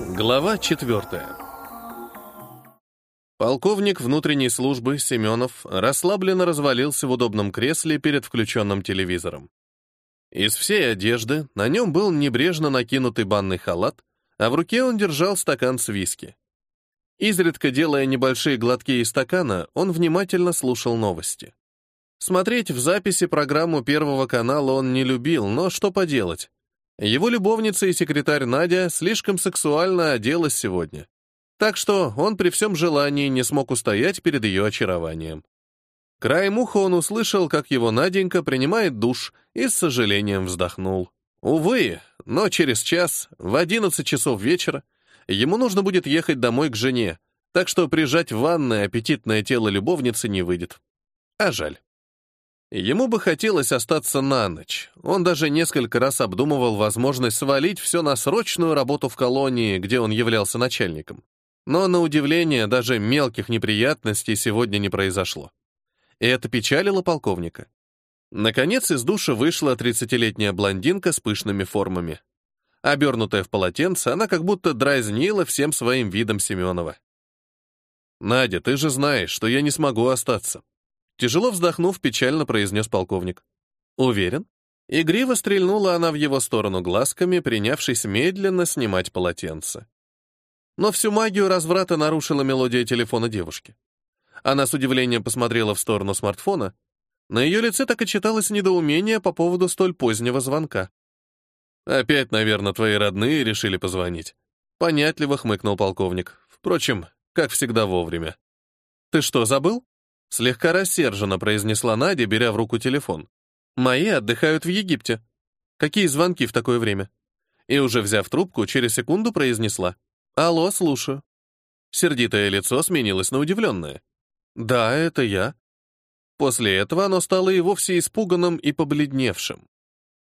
Глава четвертая. Полковник внутренней службы Семенов расслабленно развалился в удобном кресле перед включенным телевизором. Из всей одежды на нем был небрежно накинутый банный халат, а в руке он держал стакан с виски. Изредка делая небольшие глотки из стакана, он внимательно слушал новости. Смотреть в записи программу Первого канала он не любил, но что поделать. Его любовница и секретарь Надя слишком сексуально оделась сегодня. Так что он при всем желании не смог устоять перед ее очарованием. Краем уха он услышал, как его Наденька принимает душ и с сожалением вздохнул. Увы, но через час, в 11 часов вечера, ему нужно будет ехать домой к жене, так что прижать в ванной аппетитное тело любовницы не выйдет. А жаль. Ему бы хотелось остаться на ночь. Он даже несколько раз обдумывал возможность свалить все на срочную работу в колонии, где он являлся начальником. Но, на удивление, даже мелких неприятностей сегодня не произошло. И это печалило полковника. Наконец из душа вышла 30-летняя блондинка с пышными формами. Обернутая в полотенце, она как будто дразнила всем своим видом Семенова. «Надя, ты же знаешь, что я не смогу остаться», Тяжело вздохнув, печально произнес полковник. «Уверен?» Игриво стрельнула она в его сторону глазками, принявшись медленно снимать полотенце. Но всю магию разврата нарушила мелодия телефона девушки. Она с удивлением посмотрела в сторону смартфона. На ее лице так и читалось недоумение по поводу столь позднего звонка. «Опять, наверное, твои родные решили позвонить». Понятливо хмыкнул полковник. Впрочем, как всегда вовремя. «Ты что, забыл?» Слегка рассерженно произнесла Надя, беря в руку телефон. «Мои отдыхают в Египте. Какие звонки в такое время?» И уже взяв трубку, через секунду произнесла. «Алло, слушаю». Сердитое лицо сменилось на удивленное. «Да, это я». После этого оно стало и вовсе испуганным и побледневшим.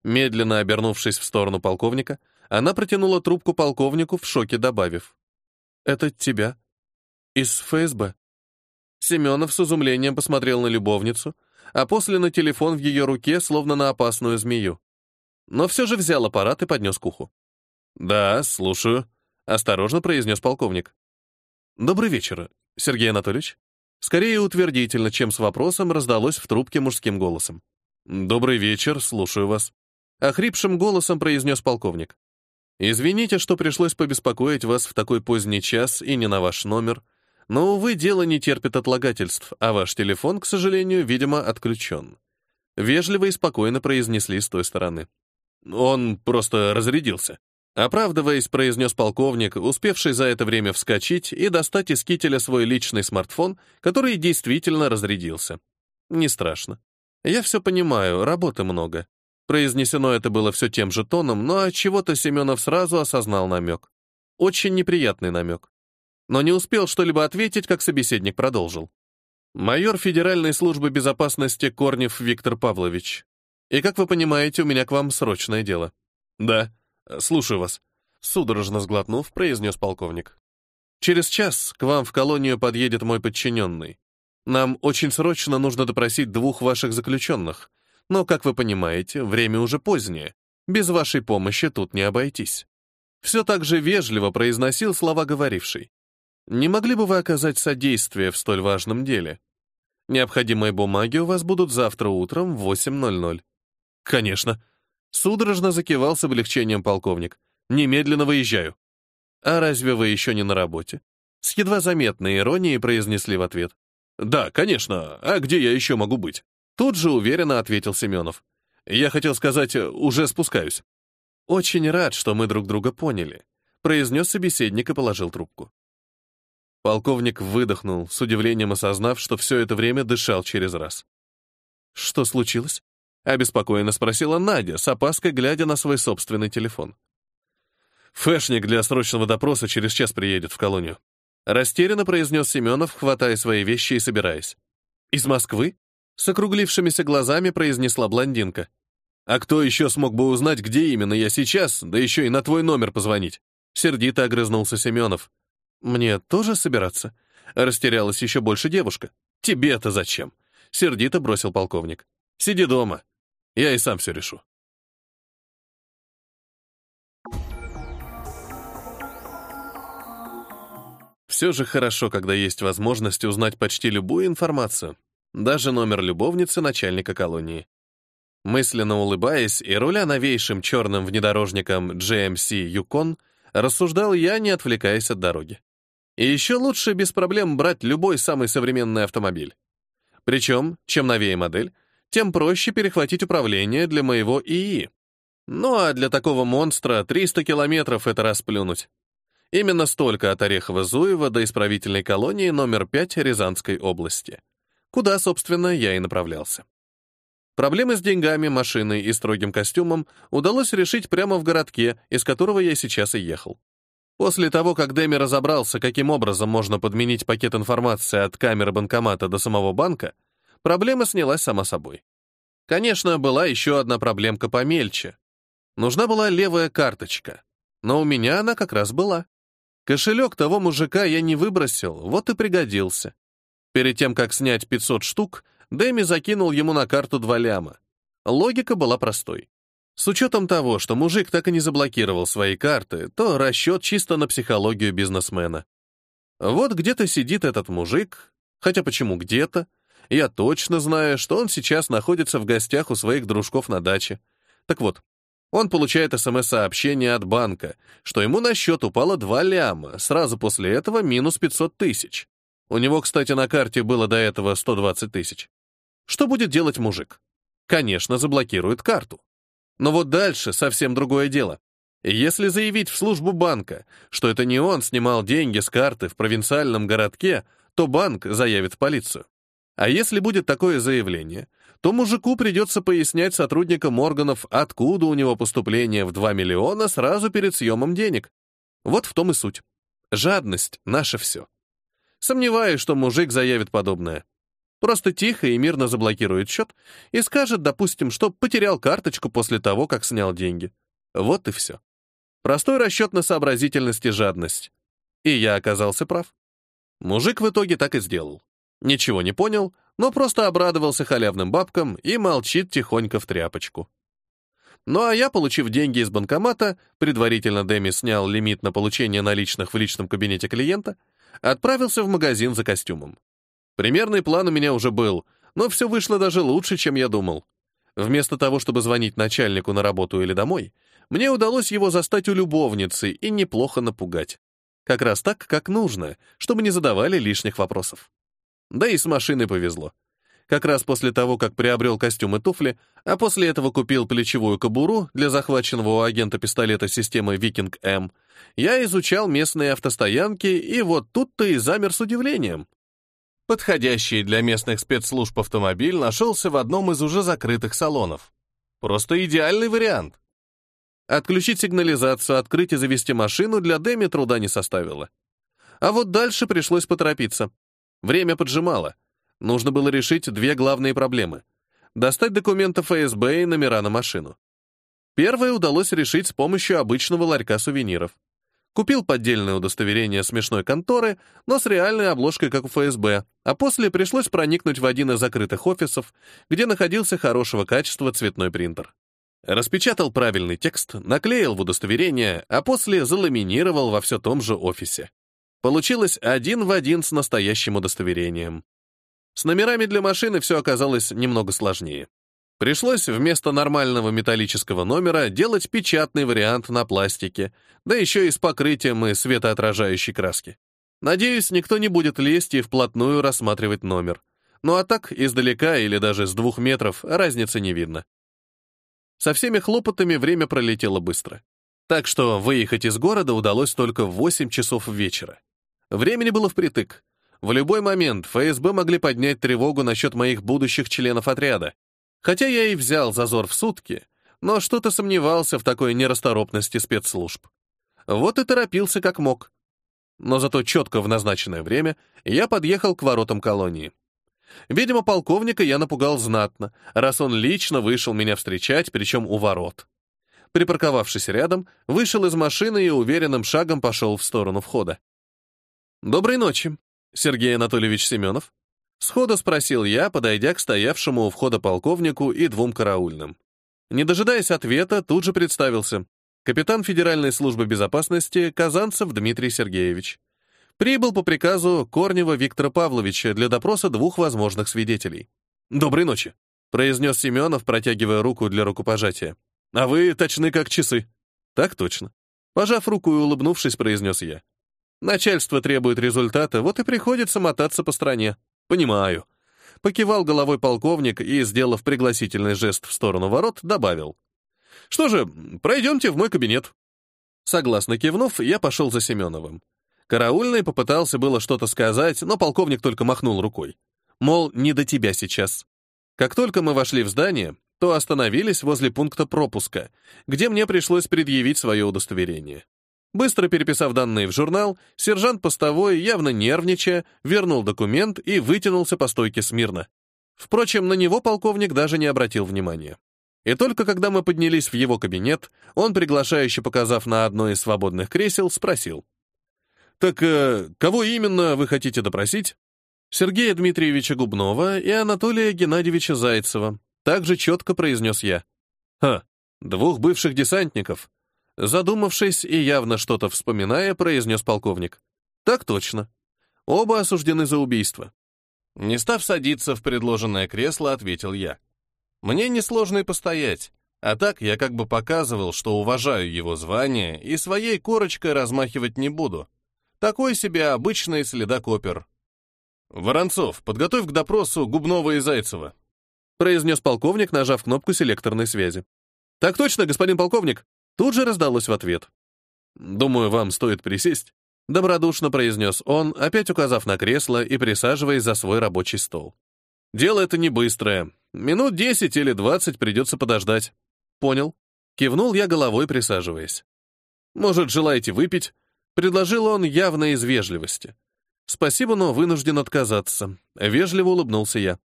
Медленно обернувшись в сторону полковника, она протянула трубку полковнику в шоке, добавив. «Это тебя? Из ФСБ?» Семенов с изумлением посмотрел на любовницу, а после на телефон в ее руке, словно на опасную змею. Но все же взял аппарат и поднес к уху. «Да, слушаю», — осторожно произнес полковник. «Добрый вечер, Сергей Анатольевич». Скорее утвердительно, чем с вопросом, раздалось в трубке мужским голосом. «Добрый вечер, слушаю вас». Охрипшим голосом произнес полковник. «Извините, что пришлось побеспокоить вас в такой поздний час и не на ваш номер. Но, увы, дело не терпит отлагательств, а ваш телефон, к сожалению, видимо, отключен. Вежливо и спокойно произнесли с той стороны. Он просто разрядился. Оправдываясь, произнес полковник, успевший за это время вскочить и достать из кителя свой личный смартфон, который действительно разрядился. Не страшно. Я все понимаю, работы много. Произнесено это было все тем же тоном, но от чего-то Семенов сразу осознал намек. Очень неприятный намек но не успел что-либо ответить, как собеседник продолжил. «Майор Федеральной службы безопасности Корнев Виктор Павлович. И, как вы понимаете, у меня к вам срочное дело». «Да, слушаю вас», — судорожно сглотнув, произнес полковник. «Через час к вам в колонию подъедет мой подчиненный. Нам очень срочно нужно допросить двух ваших заключенных, но, как вы понимаете, время уже позднее. Без вашей помощи тут не обойтись». Все так же вежливо произносил слова говоривший. Не могли бы вы оказать содействие в столь важном деле? Необходимые бумаги у вас будут завтра утром в 8.00. Конечно. Судорожно закивал с облегчением полковник. Немедленно выезжаю. А разве вы еще не на работе? С едва заметной иронией произнесли в ответ. Да, конечно. А где я еще могу быть? Тут же уверенно ответил Семенов. Я хотел сказать, уже спускаюсь. Очень рад, что мы друг друга поняли, произнес собеседник и положил трубку. Полковник выдохнул, с удивлением осознав, что все это время дышал через раз. «Что случилось?» — обеспокоенно спросила Надя, с опаской глядя на свой собственный телефон. «Фэшник для срочного допроса через час приедет в колонию». Растерянно произнес Семенов, хватая свои вещи и собираясь. «Из Москвы?» — с округлившимися глазами произнесла блондинка. «А кто еще смог бы узнать, где именно я сейчас, да еще и на твой номер позвонить?» Сердито огрызнулся Семенов. «Мне тоже собираться?» Растерялась еще больше девушка. «Тебе-то зачем?» Сердито бросил полковник. «Сиди дома. Я и сам все решу». все же хорошо, когда есть возможность узнать почти любую информацию, даже номер любовницы начальника колонии. Мысленно улыбаясь и руля новейшим черным внедорожником GMC Yukon, рассуждал я, не отвлекаясь от дороги. И еще лучше без проблем брать любой самый современный автомобиль. Причем, чем новее модель, тем проще перехватить управление для моего ИИ. Ну а для такого монстра 300 километров — это расплюнуть. Именно столько от Орехово-Зуева до исправительной колонии номер 5 Рязанской области, куда, собственно, я и направлялся. Проблемы с деньгами, машиной и строгим костюмом удалось решить прямо в городке, из которого я сейчас и ехал. После того, как Дэми разобрался, каким образом можно подменить пакет информации от камеры банкомата до самого банка, проблема снялась сама собой. Конечно, была еще одна проблемка помельче. Нужна была левая карточка, но у меня она как раз была. Кошелек того мужика я не выбросил, вот и пригодился. Перед тем, как снять 500 штук, Дэми закинул ему на карту два ляма. Логика была простой. С учетом того, что мужик так и не заблокировал свои карты, то расчет чисто на психологию бизнесмена. Вот где-то сидит этот мужик, хотя почему где-то? Я точно знаю, что он сейчас находится в гостях у своих дружков на даче. Так вот, он получает СМС-сообщение от банка, что ему на счет упало 2 ляма, сразу после этого минус 500 тысяч. У него, кстати, на карте было до этого 120 тысяч. Что будет делать мужик? Конечно, заблокирует карту. Но вот дальше совсем другое дело. Если заявить в службу банка, что это не он снимал деньги с карты в провинциальном городке, то банк заявит в полицию. А если будет такое заявление, то мужику придется пояснять сотрудникам органов, откуда у него поступление в 2 миллиона сразу перед съемом денег. Вот в том и суть. Жадность — наше все. Сомневаюсь, что мужик заявит подобное. Просто тихо и мирно заблокирует счет и скажет, допустим, что потерял карточку после того, как снял деньги. Вот и все. Простой расчет на сообразительность и жадность. И я оказался прав. Мужик в итоге так и сделал. Ничего не понял, но просто обрадовался халявным бабкам и молчит тихонько в тряпочку. Ну а я, получив деньги из банкомата, предварительно Дэми снял лимит на получение наличных в личном кабинете клиента, отправился в магазин за костюмом. Примерный план у меня уже был, но все вышло даже лучше, чем я думал. Вместо того, чтобы звонить начальнику на работу или домой, мне удалось его застать у любовницы и неплохо напугать. Как раз так, как нужно, чтобы не задавали лишних вопросов. Да и с машиной повезло. Как раз после того, как приобрел костюм и туфли, а после этого купил плечевую кобуру для захваченного у агента пистолета системы Викинг М, я изучал местные автостоянки, и вот тут-то и замер с удивлением. Подходящий для местных спецслужб автомобиль нашелся в одном из уже закрытых салонов. Просто идеальный вариант. Отключить сигнализацию, открыть и завести машину для Дэми труда не составило. А вот дальше пришлось поторопиться. Время поджимало. Нужно было решить две главные проблемы. Достать документы ФСБ и номера на машину. Первое удалось решить с помощью обычного ларька сувениров. Купил поддельное удостоверение смешной конторы, но с реальной обложкой, как у ФСБ, а после пришлось проникнуть в один из закрытых офисов, где находился хорошего качества цветной принтер. Распечатал правильный текст, наклеил в удостоверение, а после заламинировал во все том же офисе. Получилось один в один с настоящим удостоверением. С номерами для машины все оказалось немного сложнее. Пришлось вместо нормального металлического номера делать печатный вариант на пластике, да еще и с покрытием и светоотражающей краски. Надеюсь, никто не будет лезть и вплотную рассматривать номер. Ну а так, издалека или даже с двух метров, разницы не видно. Со всеми хлопотами время пролетело быстро. Так что выехать из города удалось только в 8 часов вечера. Времени было впритык. В любой момент ФСБ могли поднять тревогу насчет моих будущих членов отряда. Хотя я и взял зазор в сутки, но что-то сомневался в такой нерасторопности спецслужб. Вот и торопился как мог. Но зато четко в назначенное время я подъехал к воротам колонии. Видимо, полковника я напугал знатно, раз он лично вышел меня встречать, причем у ворот. Припарковавшись рядом, вышел из машины и уверенным шагом пошел в сторону входа. «Доброй ночи, Сергей Анатольевич Семенов», — сходу спросил я, подойдя к стоявшему у входа полковнику и двум караульным. Не дожидаясь ответа, тут же представился. Капитан Федеральной службы безопасности Казанцев Дмитрий Сергеевич. Прибыл по приказу Корнева Виктора Павловича для допроса двух возможных свидетелей. «Доброй ночи», — произнес Семенов, протягивая руку для рукопожатия. «А вы точны как часы». «Так точно». Пожав руку и улыбнувшись, произнес я. «Начальство требует результата, вот и приходится мотаться по стране». «Понимаю». Покивал головой полковник и, сделав пригласительный жест в сторону ворот, добавил. «Что же, пройдемте в мой кабинет». Согласно кивнув, я пошел за Семеновым. Караульный попытался было что-то сказать, но полковник только махнул рукой. Мол, не до тебя сейчас. Как только мы вошли в здание, то остановились возле пункта пропуска, где мне пришлось предъявить свое удостоверение. Быстро переписав данные в журнал, сержант постовой, явно нервничая, вернул документ и вытянулся по стойке смирно. Впрочем, на него полковник даже не обратил внимания. И только когда мы поднялись в его кабинет, он, приглашающе показав на одно из свободных кресел, спросил. «Так э, кого именно вы хотите допросить?» «Сергея Дмитриевича Губнова и Анатолия Геннадьевича Зайцева», также четко произнес я. «Ха, двух бывших десантников». Задумавшись и явно что-то вспоминая, произнес полковник. «Так точно. Оба осуждены за убийство». Не став садиться в предложенное кресло, ответил я. «Мне несложно и постоять, а так я как бы показывал, что уважаю его звание и своей корочкой размахивать не буду. Такой себе обычный следокопер. «Воронцов, подготовь к допросу Губнова и Зайцева», произнес полковник, нажав кнопку селекторной связи. «Так точно, господин полковник!» Тут же раздалось в ответ. «Думаю, вам стоит присесть», — добродушно произнес он, опять указав на кресло и присаживаясь за свой рабочий стол. «Дело это не быстрое. Минут десять или двадцать придется подождать». «Понял». Кивнул я головой, присаживаясь. «Может, желаете выпить?» Предложил он явно из вежливости. «Спасибо, но вынужден отказаться», — вежливо улыбнулся я.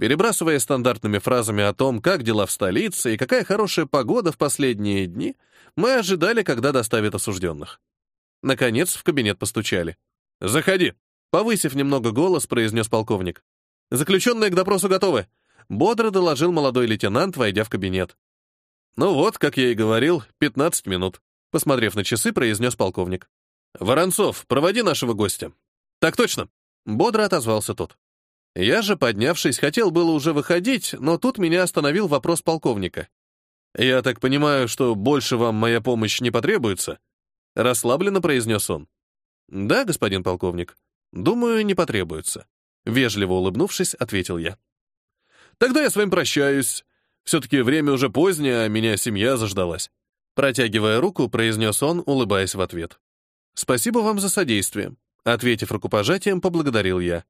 Перебрасывая стандартными фразами о том, как дела в столице и какая хорошая погода в последние дни, мы ожидали, когда доставят осужденных. Наконец в кабинет постучали. «Заходи!» — повысив немного голос, произнес полковник. «Заключенные к допросу готовы!» — бодро доложил молодой лейтенант, войдя в кабинет. «Ну вот, как я и говорил, 15 минут», Посмотрев на часы, произнес полковник. «Воронцов, проводи нашего гостя». «Так точно», — бодро отозвался тот. Я же, поднявшись, хотел было уже выходить, но тут меня остановил вопрос полковника. «Я так понимаю, что больше вам моя помощь не потребуется?» Расслабленно произнес он. «Да, господин полковник. Думаю, не потребуется». Вежливо улыбнувшись, ответил я. «Тогда я с вами прощаюсь. Все-таки время уже позднее, а меня семья заждалась». Протягивая руку, произнес он, улыбаясь в ответ. «Спасибо вам за содействие», — ответив рукопожатием, поблагодарил я.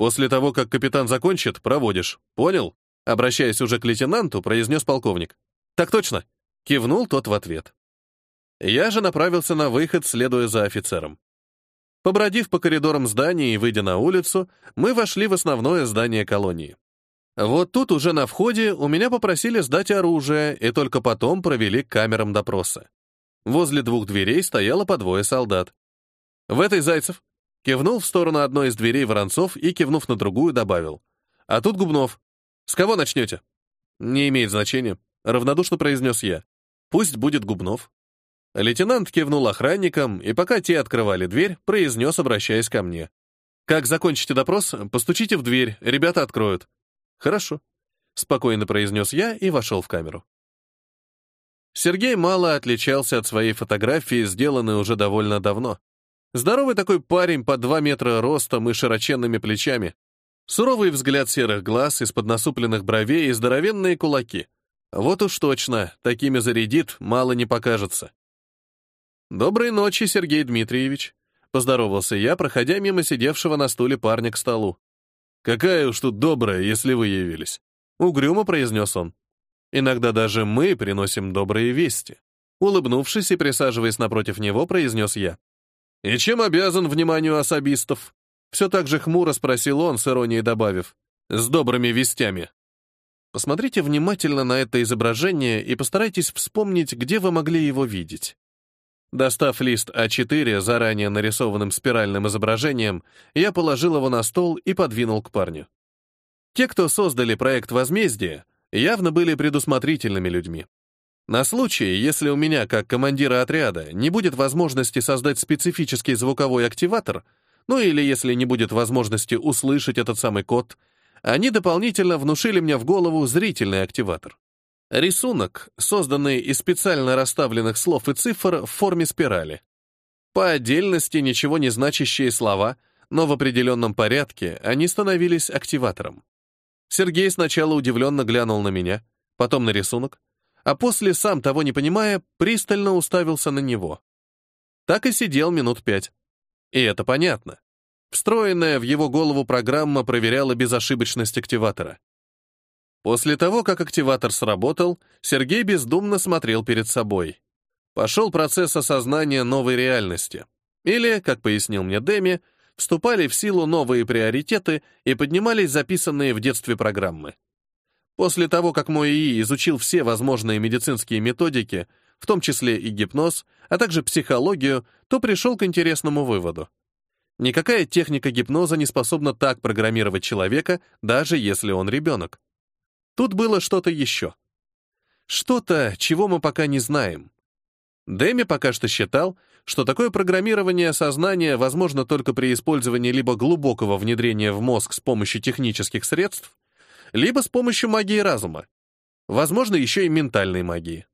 «После того, как капитан закончит, проводишь. Понял?» Обращаясь уже к лейтенанту, произнес полковник. «Так точно», — кивнул тот в ответ. Я же направился на выход, следуя за офицером. Побродив по коридорам здания и выйдя на улицу, мы вошли в основное здание колонии. Вот тут уже на входе у меня попросили сдать оружие и только потом провели к камерам допроса. Возле двух дверей стояло по двое солдат. «В этой Зайцев!» Кивнул в сторону одной из дверей Воронцов и, кивнув на другую, добавил. «А тут Губнов. С кого начнете?» «Не имеет значения», — равнодушно произнес я. «Пусть будет Губнов». Лейтенант кивнул охранникам, и пока те открывали дверь, произнес, обращаясь ко мне. «Как закончите допрос, постучите в дверь, ребята откроют. «Хорошо», — спокойно произнес я и вошел в камеру. Сергей мало отличался от своей фотографии, сделанной уже довольно давно. Здоровый такой парень по два метра ростом и широченными плечами. Суровый взгляд серых глаз из-под насупленных бровей и здоровенные кулаки. Вот уж точно, такими зарядит, мало не покажется. «Доброй ночи, Сергей Дмитриевич», — поздоровался я, проходя мимо сидевшего на стуле парня к столу. «Какая уж тут добрая, если вы явились», — угрюмо произнес он. «Иногда даже мы приносим добрые вести». Улыбнувшись и присаживаясь напротив него, произнес я. «И чем обязан вниманию особистов?» Все так же хмуро спросил он, с иронией добавив. «С добрыми вестями». Посмотрите внимательно на это изображение и постарайтесь вспомнить, где вы могли его видеть. Достав лист А4 заранее нарисованным спиральным изображением, я положил его на стол и подвинул к парню. Те, кто создали проект «Возмездие», явно были предусмотрительными людьми. На случай, если у меня, как командира отряда, не будет возможности создать специфический звуковой активатор, ну или если не будет возможности услышать этот самый код, они дополнительно внушили мне в голову зрительный активатор. Рисунок, созданный из специально расставленных слов и цифр в форме спирали. По отдельности ничего не значащие слова, но в определенном порядке они становились активатором. Сергей сначала удивленно глянул на меня, потом на рисунок, а после, сам того не понимая, пристально уставился на него. Так и сидел минут пять. И это понятно. Встроенная в его голову программа проверяла безошибочность активатора. После того, как активатор сработал, Сергей бездумно смотрел перед собой. Пошел процесс осознания новой реальности. Или, как пояснил мне Дэми, вступали в силу новые приоритеты и поднимались записанные в детстве программы. После того, как мой ИИ изучил все возможные медицинские методики, в том числе и гипноз, а также психологию, то пришел к интересному выводу. Никакая техника гипноза не способна так программировать человека, даже если он ребенок. Тут было что-то еще. Что-то, чего мы пока не знаем. Дэми пока что считал, что такое программирование сознания возможно только при использовании либо глубокого внедрения в мозг с помощью технических средств, либо с помощью магии разума. Возможно, еще и ментальной магии.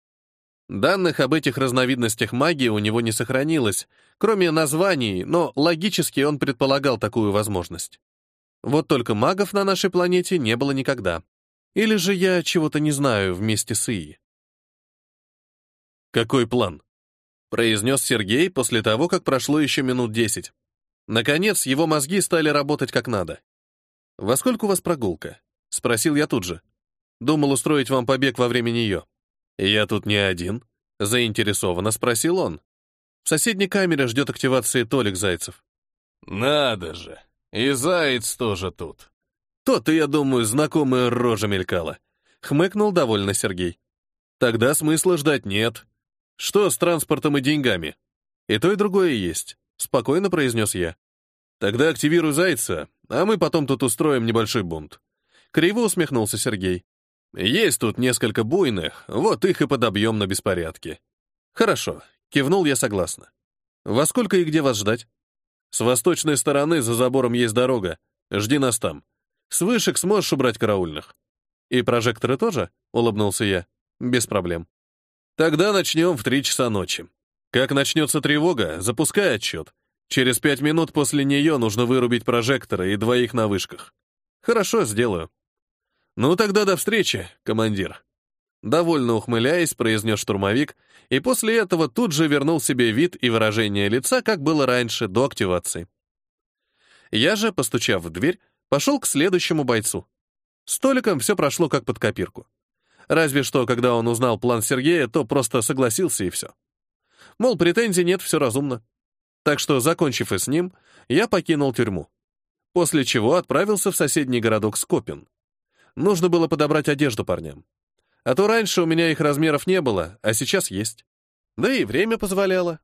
Данных об этих разновидностях магии у него не сохранилось, кроме названий, но логически он предполагал такую возможность. Вот только магов на нашей планете не было никогда. Или же я чего-то не знаю вместе с Ии? «Какой план?» — произнес Сергей после того, как прошло еще минут десять. Наконец, его мозги стали работать как надо. «Во сколько у вас прогулка?» — спросил я тут же. «Думал устроить вам побег во время нее». «Я тут не один», — заинтересованно спросил он. В соседней камере ждет активации Толик Зайцев. «Надо же! И Заяц тоже тут!» То-то, я думаю, знакомая рожа мелькала. Хмыкнул довольно Сергей. Тогда смысла ждать нет. Что с транспортом и деньгами? И то, и другое есть, спокойно произнес я. Тогда активируй зайца, а мы потом тут устроим небольшой бунт. Криво усмехнулся Сергей. Есть тут несколько буйных, вот их и подобьем на беспорядке. Хорошо, кивнул я согласно. Во сколько и где вас ждать? С восточной стороны за забором есть дорога. Жди нас там. С вышек сможешь убрать караульных?» «И прожекторы тоже?» — улыбнулся я. «Без проблем». «Тогда начнем в три часа ночи. Как начнется тревога, запускай отчет. Через пять минут после нее нужно вырубить прожекторы и двоих на вышках». «Хорошо, сделаю». «Ну тогда до встречи, командир». Довольно ухмыляясь, произнес штурмовик, и после этого тут же вернул себе вид и выражение лица, как было раньше, до активации. Я же, постучав в дверь, Пошел к следующему бойцу. С Толиком все прошло как под копирку. Разве что, когда он узнал план Сергея, то просто согласился и все. Мол, претензий нет, все разумно. Так что, закончив и с ним, я покинул тюрьму. После чего отправился в соседний городок Скопин. Нужно было подобрать одежду парням. А то раньше у меня их размеров не было, а сейчас есть. Да и время позволяло.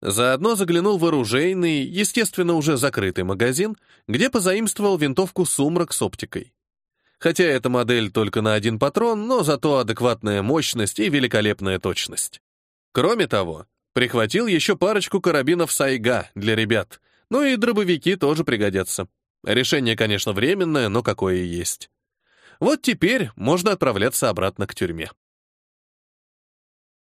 Заодно заглянул в оружейный, естественно, уже закрытый магазин, где позаимствовал винтовку «Сумрак» с оптикой. Хотя эта модель только на один патрон, но зато адекватная мощность и великолепная точность. Кроме того, прихватил еще парочку карабинов «Сайга» для ребят, ну и дробовики тоже пригодятся. Решение, конечно, временное, но какое есть. Вот теперь можно отправляться обратно к тюрьме.